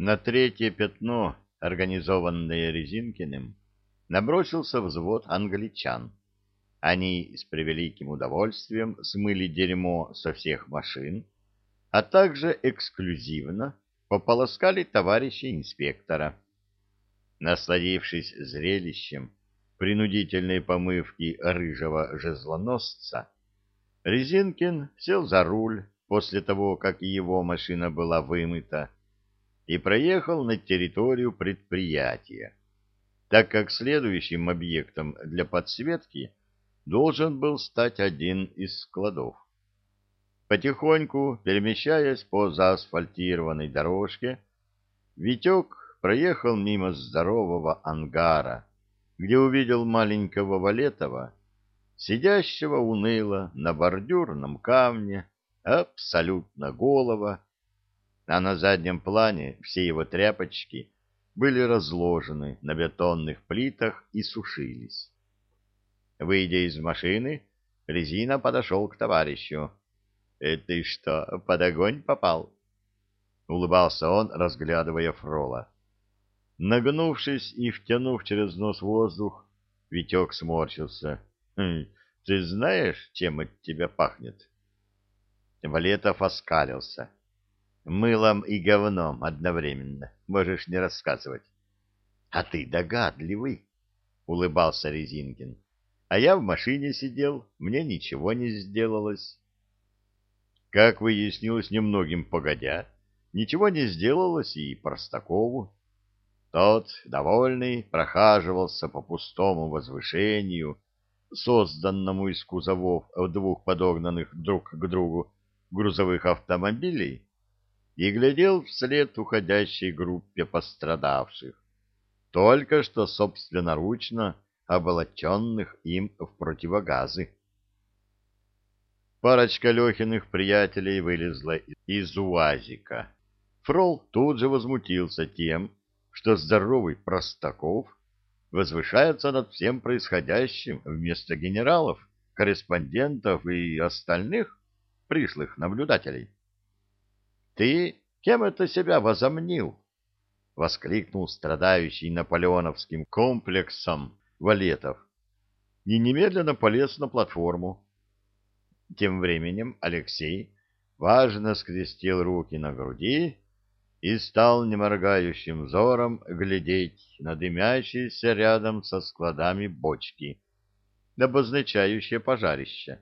На третье пятно, организованное Резинкиным, набросился взвод англичан. Они с превеликим удовольствием смыли дерьмо со всех машин, а также эксклюзивно пополоскали товарища инспектора. Насладившись зрелищем принудительной помывки рыжего жезлоносца, Резинкин сел за руль после того, как его машина была вымыта, и проехал на территорию предприятия, так как следующим объектом для подсветки должен был стать один из складов. Потихоньку, перемещаясь по заасфальтированной дорожке, Витек проехал мимо здорового ангара, где увидел маленького Валетова, сидящего уныло на бордюрном камне, абсолютно голого, а на заднем плане все его тряпочки были разложены на бетонных плитах и сушились. Выйдя из машины, Резина подошел к товарищу. «Э, — Ты что, под огонь попал? — улыбался он, разглядывая Фрола. Нагнувшись и втянув через нос воздух, Витек сморщился. «Хм, — Ты знаешь, чем от тебя пахнет? Валетов оскалился. — мылом и говном одновременно. Можешь не рассказывать. — А ты догадливый, — улыбался Резинкин. — А я в машине сидел, мне ничего не сделалось. Как выяснилось немногим погодя, ничего не сделалось и Простакову. Тот, довольный, прохаживался по пустому возвышению, созданному из кузовов двух подогнанных друг к другу грузовых автомобилей, и глядел вслед уходящей группе пострадавших, только что собственноручно оболоченных им в противогазы. Парочка Лехиных приятелей вылезла из УАЗика. Фрол тут же возмутился тем, что здоровый Простаков возвышается над всем происходящим вместо генералов, корреспондентов и остальных пришлых наблюдателей. Ты кем это себя возомнил? — воскликнул страдающий наполеоновским комплексом Валетов и немедленно полез на платформу. Тем временем Алексей важно скрестил руки на груди и стал неморгающим взором глядеть на дымящиеся рядом со складами бочки, обозначающие пожарище.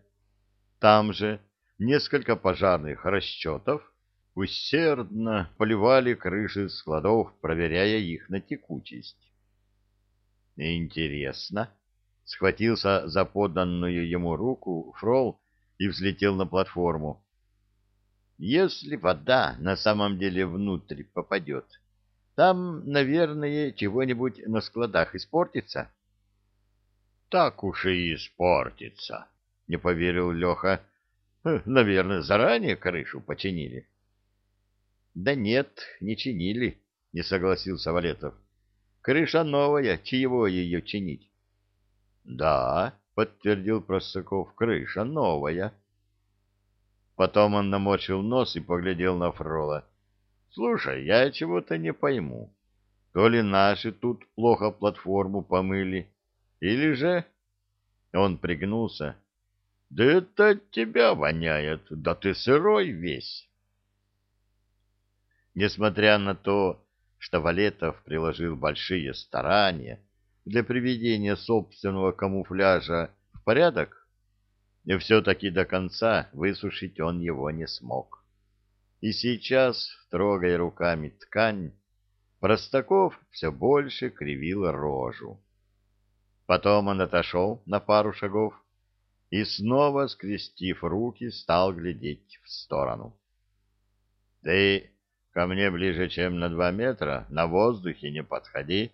Там же несколько пожарных расчетов усердно поливали крыши складов, проверяя их на текучесть. «Интересно!» — схватился за поданную ему руку Фрол и взлетел на платформу. «Если вода на самом деле внутрь попадет, там, наверное, чего-нибудь на складах испортится». «Так уж и испортится», — не поверил Леха. «Наверное, заранее крышу починили». Да нет, не чинили, не согласился Валетов. Крыша новая, чьего ее чинить? Да, подтвердил Простаков, крыша новая. Потом он намочил нос и поглядел на Фрола. Слушай, я чего-то не пойму. То ли наши тут плохо платформу помыли, или же... Он пригнулся. Да это от тебя воняет, да ты сырой весь. Несмотря на то, что Валетов приложил большие старания для приведения собственного камуфляжа в порядок, все-таки до конца высушить он его не смог. И сейчас, трогая руками ткань, Простаков все больше кривил рожу. Потом он отошел на пару шагов и, снова скрестив руки, стал глядеть в сторону. — Ты Ко мне ближе, чем на два метра, на воздухе не подходи,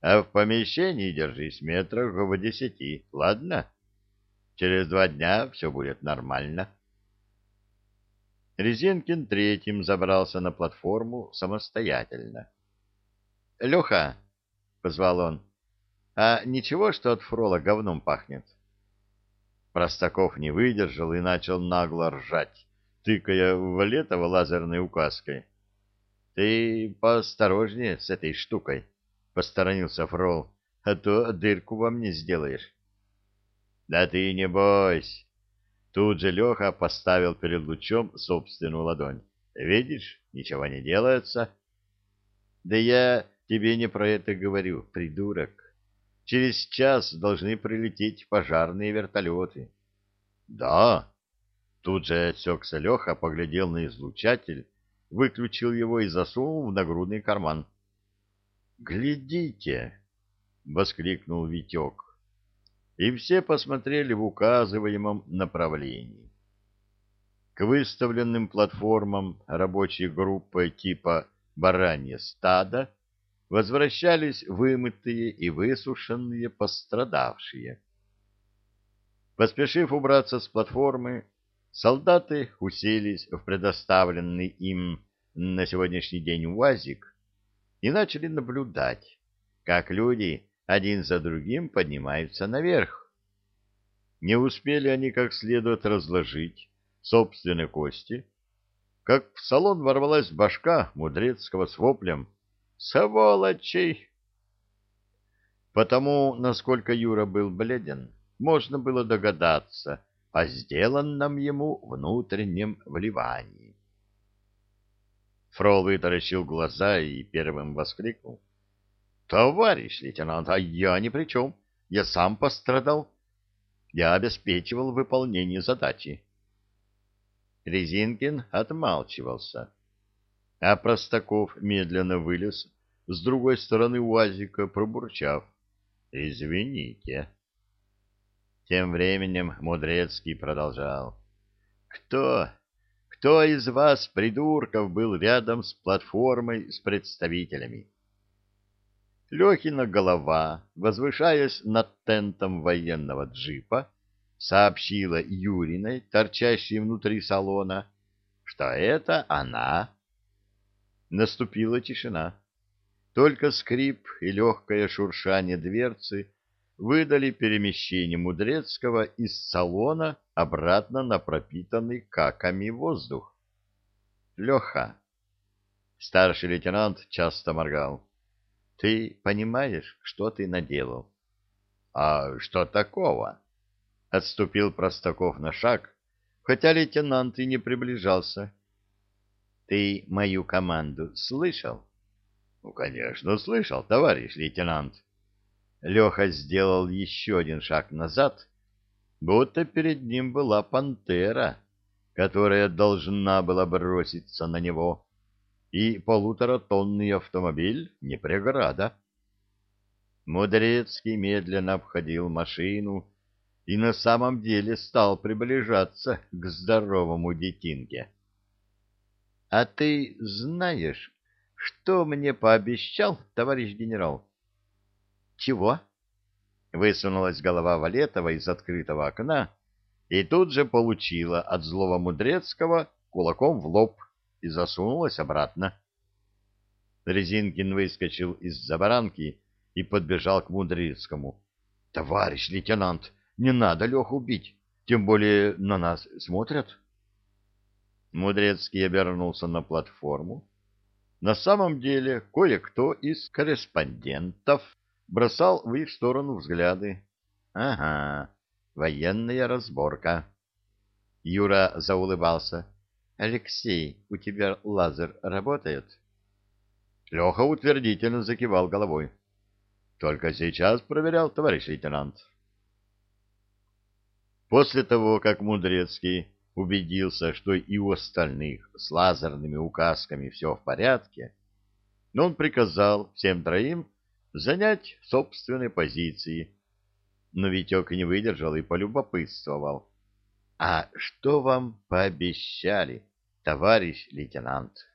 а в помещении держись метрах в десяти, ладно? Через два дня все будет нормально. Резинкин третьим забрался на платформу самостоятельно. — Леха, — позвал он, — а ничего, что от фрола говном пахнет? Простаков не выдержал и начал нагло ржать, тыкая в Валетова лазерной указкой. Ты поосторожнее с этой штукой, — посторонился Фрол, — а то дырку во мне сделаешь. — Да ты не бойся. Тут же Леха поставил перед лучом собственную ладонь. — Видишь, ничего не делается. — Да я тебе не про это говорю, придурок. Через час должны прилететь пожарные вертолеты. — Да. Тут же отсекся Леха, поглядел на излучатель выключил его и засунул в нагрудный карман. «Глядите!» — воскликнул Витек. И все посмотрели в указываемом направлении. К выставленным платформам рабочей группы типа «Баранье стадо» возвращались вымытые и высушенные пострадавшие. Поспешив убраться с платформы, Солдаты уселись в предоставленный им на сегодняшний день УАЗик и начали наблюдать, как люди один за другим поднимаются наверх. Не успели они как следует разложить собственные кости, как в салон ворвалась башка Мудрецкого с воплем «Сволочи!». Потому, насколько Юра был бледен, можно было догадаться, о сделанном ему внутреннем вливании. Фрол вытаращил глаза и первым воскликнул. — Товарищ лейтенант, а я ни при чем. Я сам пострадал. Я обеспечивал выполнение задачи. Резинкин отмалчивался. А Простаков медленно вылез с другой стороны УАЗика, пробурчав. — Извините. Тем временем Мудрецкий продолжал. «Кто, кто из вас, придурков, был рядом с платформой с представителями?» Лехина голова, возвышаясь над тентом военного джипа, сообщила Юриной, торчащей внутри салона, что это она. Наступила тишина. Только скрип и легкое шуршание дверцы выдали перемещение Мудрецкого из салона обратно на пропитанный каками воздух. Леха. Старший лейтенант часто моргал. Ты понимаешь, что ты наделал? А что такого? Отступил Простаков на шаг, хотя лейтенант и не приближался. Ты мою команду слышал? Ну, конечно, слышал, товарищ лейтенант. Леха сделал еще один шаг назад, будто перед ним была пантера, которая должна была броситься на него, и полуторатонный автомобиль не преграда. Мудрецкий медленно обходил машину и на самом деле стал приближаться к здоровому детинке. — А ты знаешь, что мне пообещал товарищ генерал? Чего? Высунулась голова Валетова из открытого окна и тут же получила от злого Мудрецкого кулаком в лоб и засунулась обратно. Резинкин выскочил из-за баранки и подбежал к Мудрецкому. — Товарищ лейтенант, не надо Леху бить, тем более на нас смотрят. Мудрецкий обернулся на платформу. На самом деле кое-кто из корреспондентов бросал в их сторону взгляды. Ага, военная разборка. Юра заулыбался. Алексей, у тебя лазер работает? Леха утвердительно закивал головой. Только сейчас проверял, товарищ лейтенант. После того, как Мудрецкий убедился, что и у остальных с лазерными указками все в порядке, он приказал всем троим занять собственные позиции. Но Витек не выдержал и полюбопытствовал. — А что вам пообещали, товарищ лейтенант?